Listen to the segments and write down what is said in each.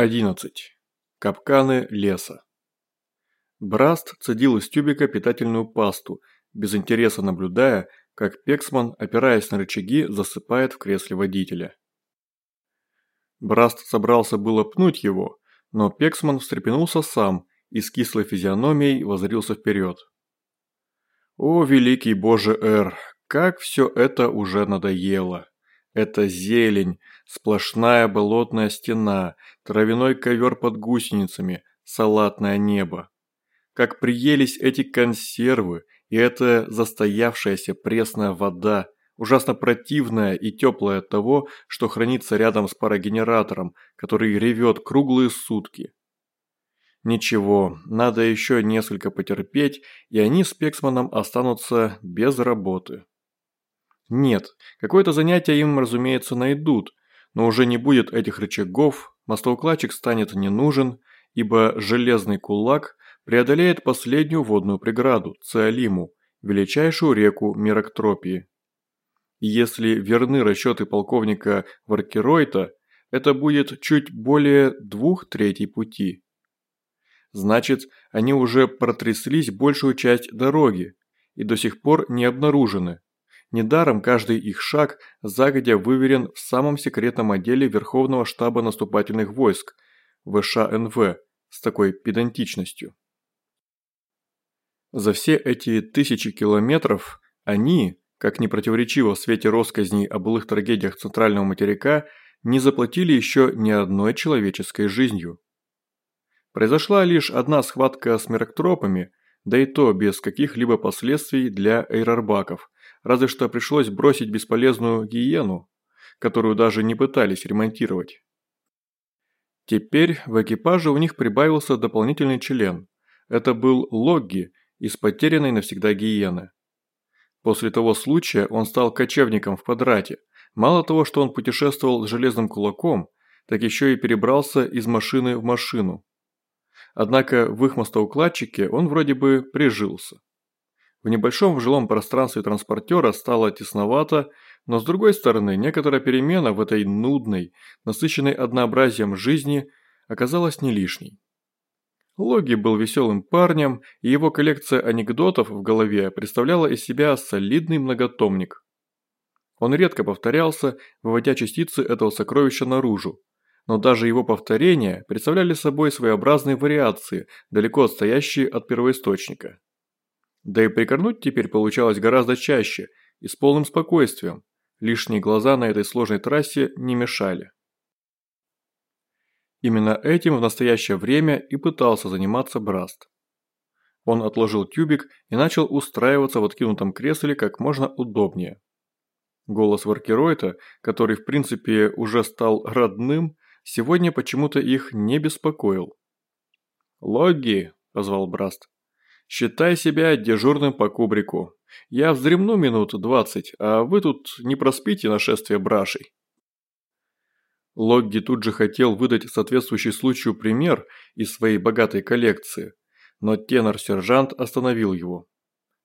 11. Капканы леса. Браст цедил из тюбика питательную пасту, без интереса наблюдая, как Пексман, опираясь на рычаги, засыпает в кресле водителя. Браст собрался было пнуть его, но Пексман встрепенулся сам и с кислой физиономией возрился вперед. «О, великий боже Эр, как все это уже надоело! Это зелень, сплошная болотная стена, травяной ковер под гусеницами, салатное небо. Как приелись эти консервы и эта застоявшаяся пресная вода, ужасно противная и теплая от того, что хранится рядом с парогенератором, который ревет круглые сутки. Ничего, надо еще несколько потерпеть, и они с Пексманом останутся без работы. Нет, какое-то занятие им, разумеется, найдут, но уже не будет этих рычагов, мостоукладчик станет не нужен, ибо железный кулак преодолеет последнюю водную преграду – Циолиму, величайшую реку Мироктропии. И если верны расчеты полковника Варкеройта, это будет чуть более двух третей пути. Значит, они уже протряслись большую часть дороги и до сих пор не обнаружены. Недаром каждый их шаг загодя выверен в самом секретном отделе Верховного штаба наступательных войск ВШНВ с такой педантичностью. За все эти тысячи километров они, как не противоречиво в свете россказней о былых трагедиях центрального материка, не заплатили еще ни одной человеческой жизнью. Произошла лишь одна схватка с мироктропами, да и то без каких-либо последствий для эйрорбаков, разве что пришлось бросить бесполезную гиену, которую даже не пытались ремонтировать. Теперь в экипаже у них прибавился дополнительный член. Это был Логги из потерянной навсегда гиены. После того случая он стал кочевником в квадрате. Мало того, что он путешествовал с железным кулаком, так еще и перебрался из машины в машину. Однако в их мостоукладчике он вроде бы прижился. В небольшом жилом пространстве транспортера стало тесновато, но с другой стороны, некоторая перемена в этой нудной, насыщенной однообразием жизни оказалась не лишней. Логи был веселым парнем, и его коллекция анекдотов в голове представляла из себя солидный многотомник. Он редко повторялся, выводя частицы этого сокровища наружу, но даже его повторения представляли собой своеобразные вариации, далеко отстоящие от первоисточника. Да и прикорнуть теперь получалось гораздо чаще и с полным спокойствием. Лишние глаза на этой сложной трассе не мешали. Именно этим в настоящее время и пытался заниматься Браст. Он отложил тюбик и начал устраиваться в откинутом кресле как можно удобнее. Голос Варкеройта, который в принципе уже стал родным, сегодня почему-то их не беспокоил. «Логги», – позвал Браст. Считай себя дежурным по кубрику. Я вздремну минут двадцать, а вы тут не проспите нашествие брашей». Логги тут же хотел выдать соответствующий случаю пример из своей богатой коллекции, но тенор-сержант остановил его.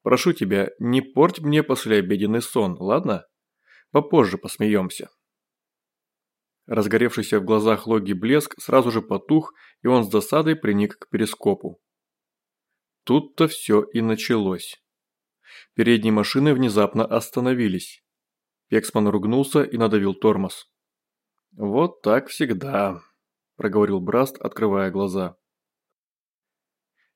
«Прошу тебя, не порть мне послеобеденный сон, ладно? Попозже посмеемся». Разгоревшийся в глазах Логи блеск сразу же потух, и он с досадой приник к перископу. Тут-то все и началось. Передние машины внезапно остановились. Пексман ругнулся и надавил тормоз. «Вот так всегда», – проговорил Браст, открывая глаза.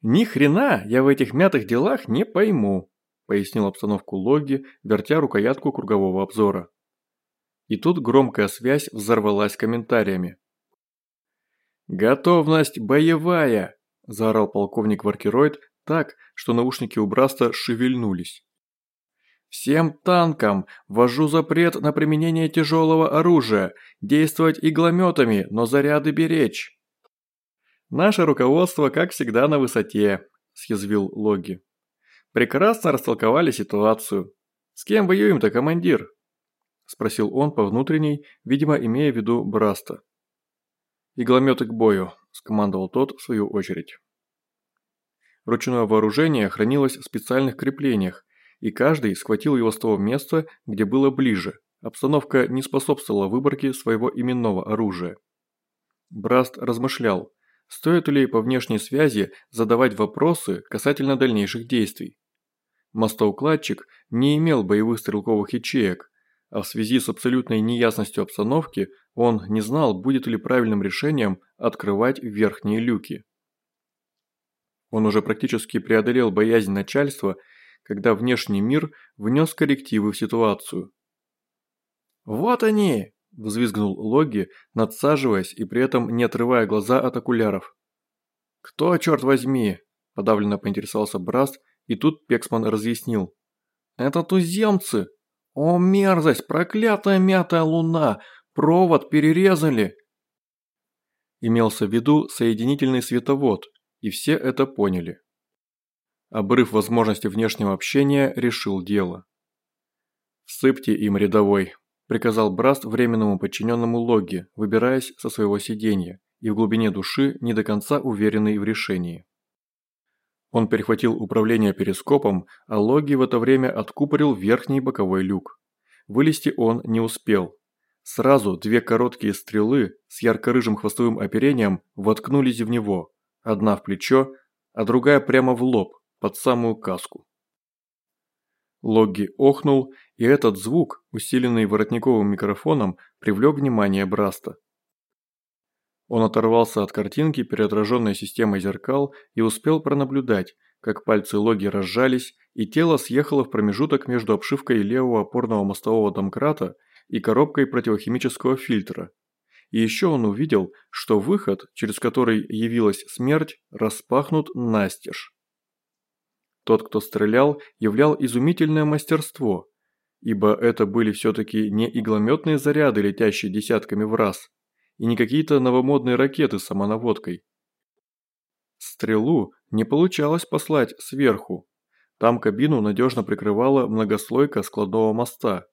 «Ни хрена я в этих мятых делах не пойму», – пояснил обстановку Логи, вертя рукоятку кругового обзора. И тут громкая связь взорвалась комментариями. «Готовность боевая!» – заорал полковник Варкероид, так, что наушники у Браста шевельнулись. «Всем танкам ввожу запрет на применение тяжелого оружия, действовать иглометами, но заряды беречь». «Наше руководство, как всегда, на высоте», – съязвил Логи. «Прекрасно растолковали ситуацию. С кем воюем-то, командир?» – спросил он по внутренней, видимо, имея в виду Браста. «Иглометы к бою», – скомандовал тот в свою очередь. Ручное вооружение хранилось в специальных креплениях, и каждый схватил его с того места, где было ближе. Обстановка не способствовала выборке своего именного оружия. Браст размышлял, стоит ли по внешней связи задавать вопросы касательно дальнейших действий. Мостоукладчик не имел боевых стрелковых ячеек, а в связи с абсолютной неясностью обстановки он не знал, будет ли правильным решением открывать верхние люки. Он уже практически преодолел боязнь начальства, когда внешний мир внес коррективы в ситуацию. «Вот они!» – взвизгнул Логи, надсаживаясь и при этом не отрывая глаза от окуляров. «Кто, черт возьми?» – подавленно поинтересовался Браст, и тут Пексман разъяснил. «Это туземцы! О, мерзость! Проклятая мятая луна! Провод перерезали!» Имелся в виду соединительный световод, и все это поняли. Обрыв возможности внешнего общения решил дело. «Всыпьте им рядовой», – приказал Браст временному подчиненному Логи, выбираясь со своего сиденья и в глубине души не до конца уверенный в решении. Он перехватил управление перископом, а Логи в это время откупорил верхний боковой люк. Вылезти он не успел. Сразу две короткие стрелы с ярко-рыжим хвостовым оперением воткнулись в него, одна в плечо, а другая прямо в лоб, под самую каску. Логги охнул, и этот звук, усиленный воротниковым микрофоном, привлек внимание Браста. Он оторвался от картинки, переотраженной системой зеркал, и успел пронаблюдать, как пальцы Логи разжались, и тело съехало в промежуток между обшивкой левого опорного мостового домкрата и коробкой противохимического фильтра. И еще он увидел, что выход, через который явилась смерть, распахнут настежь. Тот, кто стрелял, являл изумительное мастерство, ибо это были все-таки не иглометные заряды, летящие десятками в раз, и не какие-то новомодные ракеты с самонаводкой. Стрелу не получалось послать сверху. Там кабину надежно прикрывала многослойка складного моста.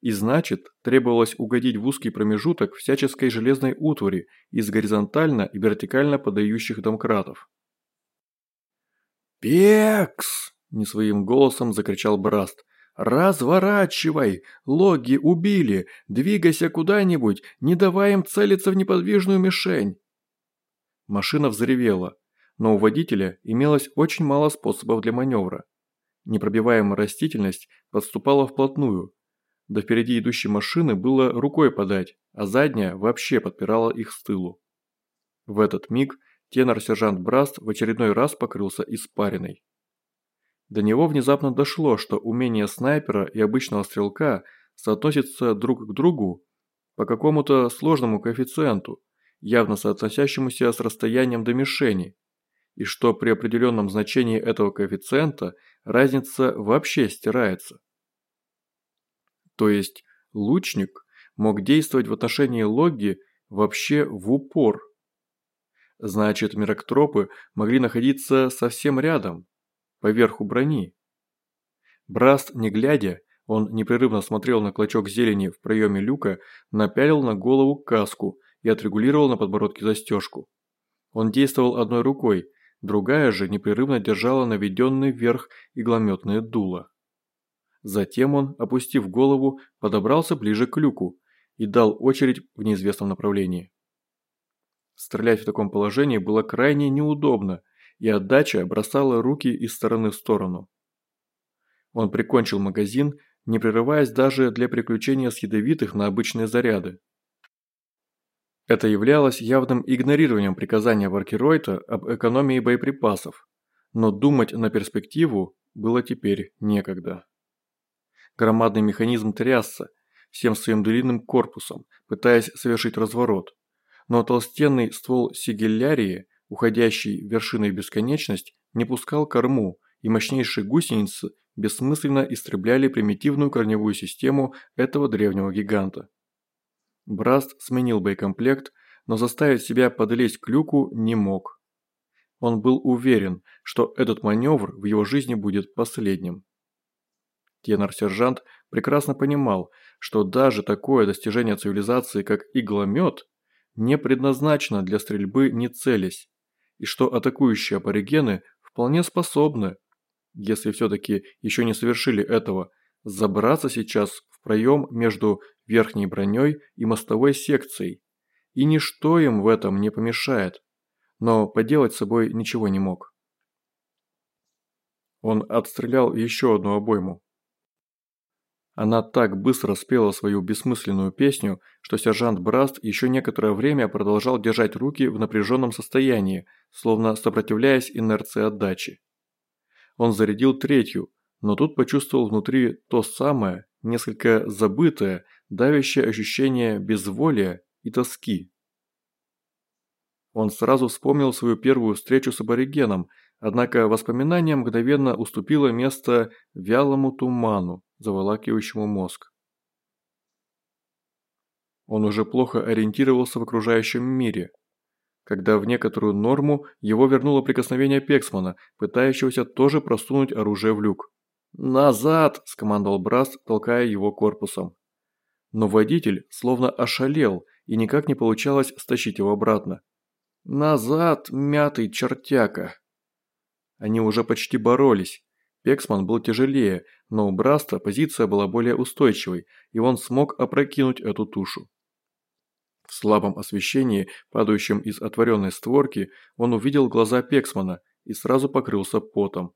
И значит, требовалось угодить в узкий промежуток всяческой железной утвари из горизонтально и вертикально подающих домкратов. «Пекс!» – не своим голосом закричал Браст. «Разворачивай! Логи убили! Двигайся куда-нибудь! Не давай им целиться в неподвижную мишень!» Машина взревела, но у водителя имелось очень мало способов для маневра. Непробиваемая растительность подступала вплотную. До впереди идущей машины было рукой подать, а задняя вообще подпирала их с тылу. В этот миг тенор-сержант Браст в очередной раз покрылся испариной. До него внезапно дошло, что умение снайпера и обычного стрелка соотносятся друг к другу по какому-то сложному коэффициенту, явно соотносящемуся с расстоянием до мишени, и что при определенном значении этого коэффициента разница вообще стирается. То есть лучник мог действовать в отношении логи вообще в упор. Значит, мироктропы могли находиться совсем рядом, поверху брони. Браст, не глядя, он непрерывно смотрел на клочок зелени в проеме люка, напялил на голову каску и отрегулировал на подбородке застежку. Он действовал одной рукой, другая же непрерывно держала наведенный вверх иглометное дуло. Затем он, опустив голову, подобрался ближе к люку и дал очередь в неизвестном направлении. Стрелять в таком положении было крайне неудобно, и отдача бросала руки из стороны в сторону. Он прикончил магазин, не прерываясь даже для приключения с ядовитых на обычные заряды. Это являлось явным игнорированием приказания Варкеройта об экономии боеприпасов, но думать на перспективу было теперь некогда. Громадный механизм трясся, всем своим длинным корпусом, пытаясь совершить разворот, но толстенный ствол сигиллярии уходящий вершиной бесконечность, не пускал корму, и мощнейшие гусеницы бессмысленно истребляли примитивную корневую систему этого древнего гиганта. Браст сменил боекомплект, но заставить себя подлезть к люку не мог. Он был уверен, что этот маневр в его жизни будет последним. Тенор-сержант прекрасно понимал, что даже такое достижение цивилизации, как игломет, не предназначено для стрельбы не целясь, и что атакующие аборигены вполне способны, если все-таки еще не совершили этого, забраться сейчас в проем между верхней броней и мостовой секцией, и ничто им в этом не помешает, но поделать с собой ничего не мог. Он отстрелял еще одну обойму. Она так быстро спела свою бессмысленную песню, что сержант Браст еще некоторое время продолжал держать руки в напряженном состоянии, словно сопротивляясь инерции отдачи. Он зарядил третью, но тут почувствовал внутри то самое, несколько забытое, давящее ощущение безволия и тоски. Он сразу вспомнил свою первую встречу с аборигеном, однако воспоминание мгновенно уступило место вялому туману, заволакивающему мозг. Он уже плохо ориентировался в окружающем мире, когда в некоторую норму его вернуло прикосновение Пексмана, пытающегося тоже просунуть оружие в люк. «Назад!» – скомандовал Брас, толкая его корпусом. Но водитель словно ошалел, и никак не получалось стащить его обратно. «Назад, мятый чертяка!» Они уже почти боролись. Пексман был тяжелее, но у Браста позиция была более устойчивой, и он смог опрокинуть эту тушу. В слабом освещении, падающем из отворенной створки, он увидел глаза Пексмана и сразу покрылся потом.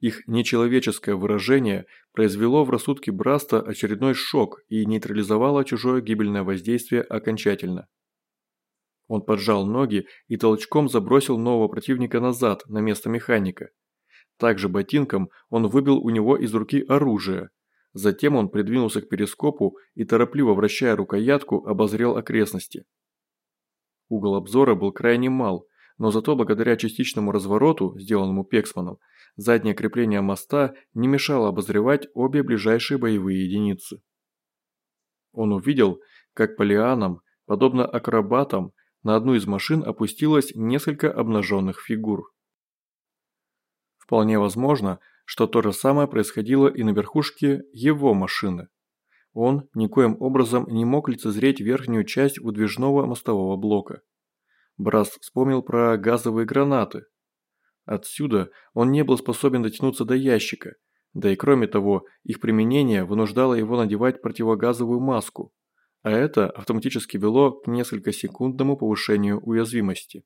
Их нечеловеческое выражение произвело в рассудке Браста очередной шок и нейтрализовало чужое гибельное воздействие окончательно. Он поджал ноги и толчком забросил нового противника назад, на место механика. Также ботинком он выбил у него из руки оружие. Затем он придвинулся к перископу и, торопливо вращая рукоятку, обозрел окрестности. Угол обзора был крайне мал, но зато благодаря частичному развороту, сделанному Пексманом, заднее крепление моста не мешало обозревать обе ближайшие боевые единицы. Он увидел, как по лианам, подобно акробатам, на одну из машин опустилось несколько обнаженных фигур. Вполне возможно, что то же самое происходило и на верхушке его машины. Он никоим образом не мог лицезреть верхнюю часть выдвижного мостового блока. Брас вспомнил про газовые гранаты. Отсюда он не был способен дотянуться до ящика, да и кроме того, их применение вынуждало его надевать противогазовую маску, а это автоматически вело к несколько секундному повышению уязвимости.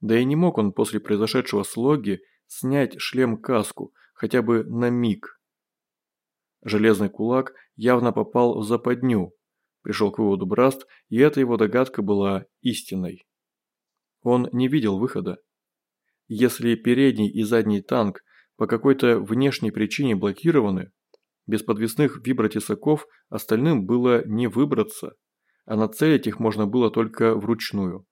Да и не мог он после произошедшего слоги снять шлем-каску, хотя бы на миг. Железный кулак явно попал в западню, пришел к выводу Браст, и эта его догадка была истинной. Он не видел выхода. Если передний и задний танк по какой-то внешней причине блокированы, без подвесных вибротесаков остальным было не выбраться, а нацелить их можно было только вручную.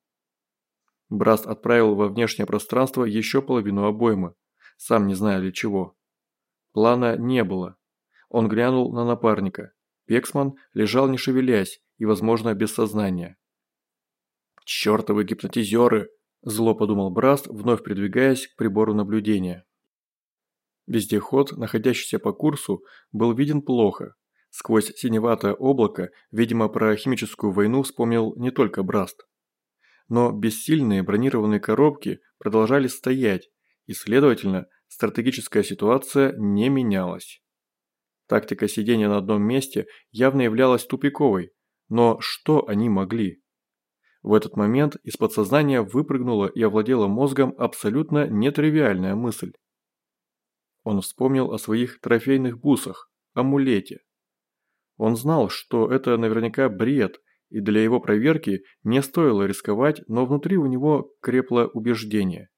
Браст отправил во внешнее пространство еще половину обоймы, сам не зная для чего. Плана не было. Он глянул на напарника. Пексман лежал не шевелясь и, возможно, без сознания. «Чертовы гипнотизеры!» – зло подумал Браст, вновь придвигаясь к прибору наблюдения. Вездеход, находящийся по курсу, был виден плохо. Сквозь синеватое облако, видимо, про химическую войну вспомнил не только Браст. Но бессильные бронированные коробки продолжали стоять, и, следовательно, стратегическая ситуация не менялась. Тактика сидения на одном месте явно являлась тупиковой, но что они могли? В этот момент из подсознания выпрыгнула и овладела мозгом абсолютно нетривиальная мысль. Он вспомнил о своих трофейных бусах, амулете. Он знал, что это наверняка бред, и для его проверки не стоило рисковать, но внутри у него крепло убеждение.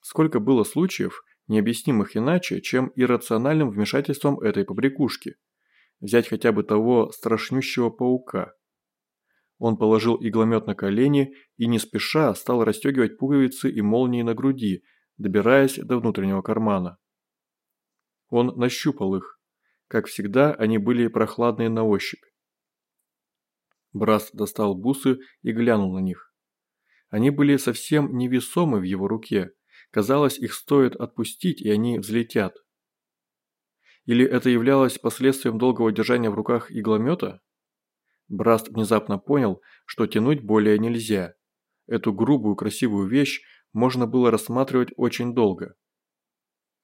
Сколько было случаев, необъяснимых иначе, чем иррациональным вмешательством этой побрякушки. Взять хотя бы того страшнющего паука. Он положил игломет на колени и не спеша стал расстегивать пуговицы и молнии на груди, добираясь до внутреннего кармана. Он нащупал их. Как всегда, они были прохладные на ощупь. Брас достал бусы и глянул на них. Они были совсем невесомы в его руке. Казалось, их стоит отпустить, и они взлетят. Или это являлось последствием долгого держания в руках игломета? Браст внезапно понял, что тянуть более нельзя. Эту грубую красивую вещь можно было рассматривать очень долго.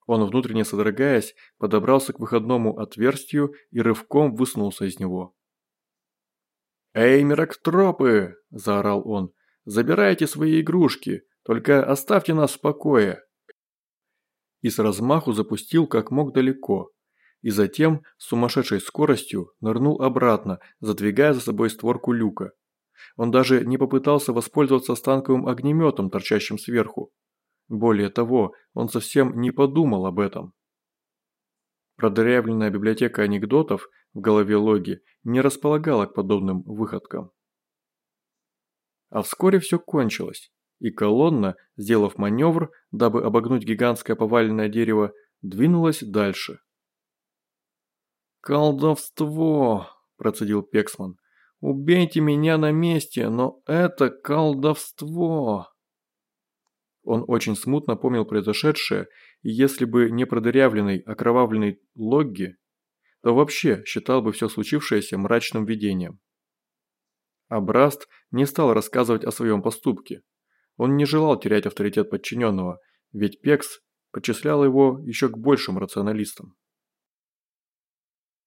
Он, внутренне содрогаясь, подобрался к выходному отверстию и рывком высунулся из него. «Эй, мирактропы!» – заорал он. «Забирайте свои игрушки, только оставьте нас в покое!» И с размаху запустил как мог далеко. И затем с сумасшедшей скоростью нырнул обратно, задвигая за собой створку люка. Он даже не попытался воспользоваться станковым огнеметом, торчащим сверху. Более того, он совсем не подумал об этом. Продырявленная библиотека анекдотов в голове Логи не располагала к подобным выходкам. А вскоре все кончилось, и колонна, сделав маневр, дабы обогнуть гигантское поваленное дерево, двинулась дальше. «Колдовство!» – процедил Пексман. «Убейте меня на месте, но это колдовство!» Он очень смутно помнил произошедшее, и если бы не продырявленный, окровавленный Логги, то вообще считал бы все случившееся мрачным видением. Абраст не стал рассказывать о своем поступке. Он не желал терять авторитет подчиненного, ведь Пекс почислял его еще к большим рационалистам.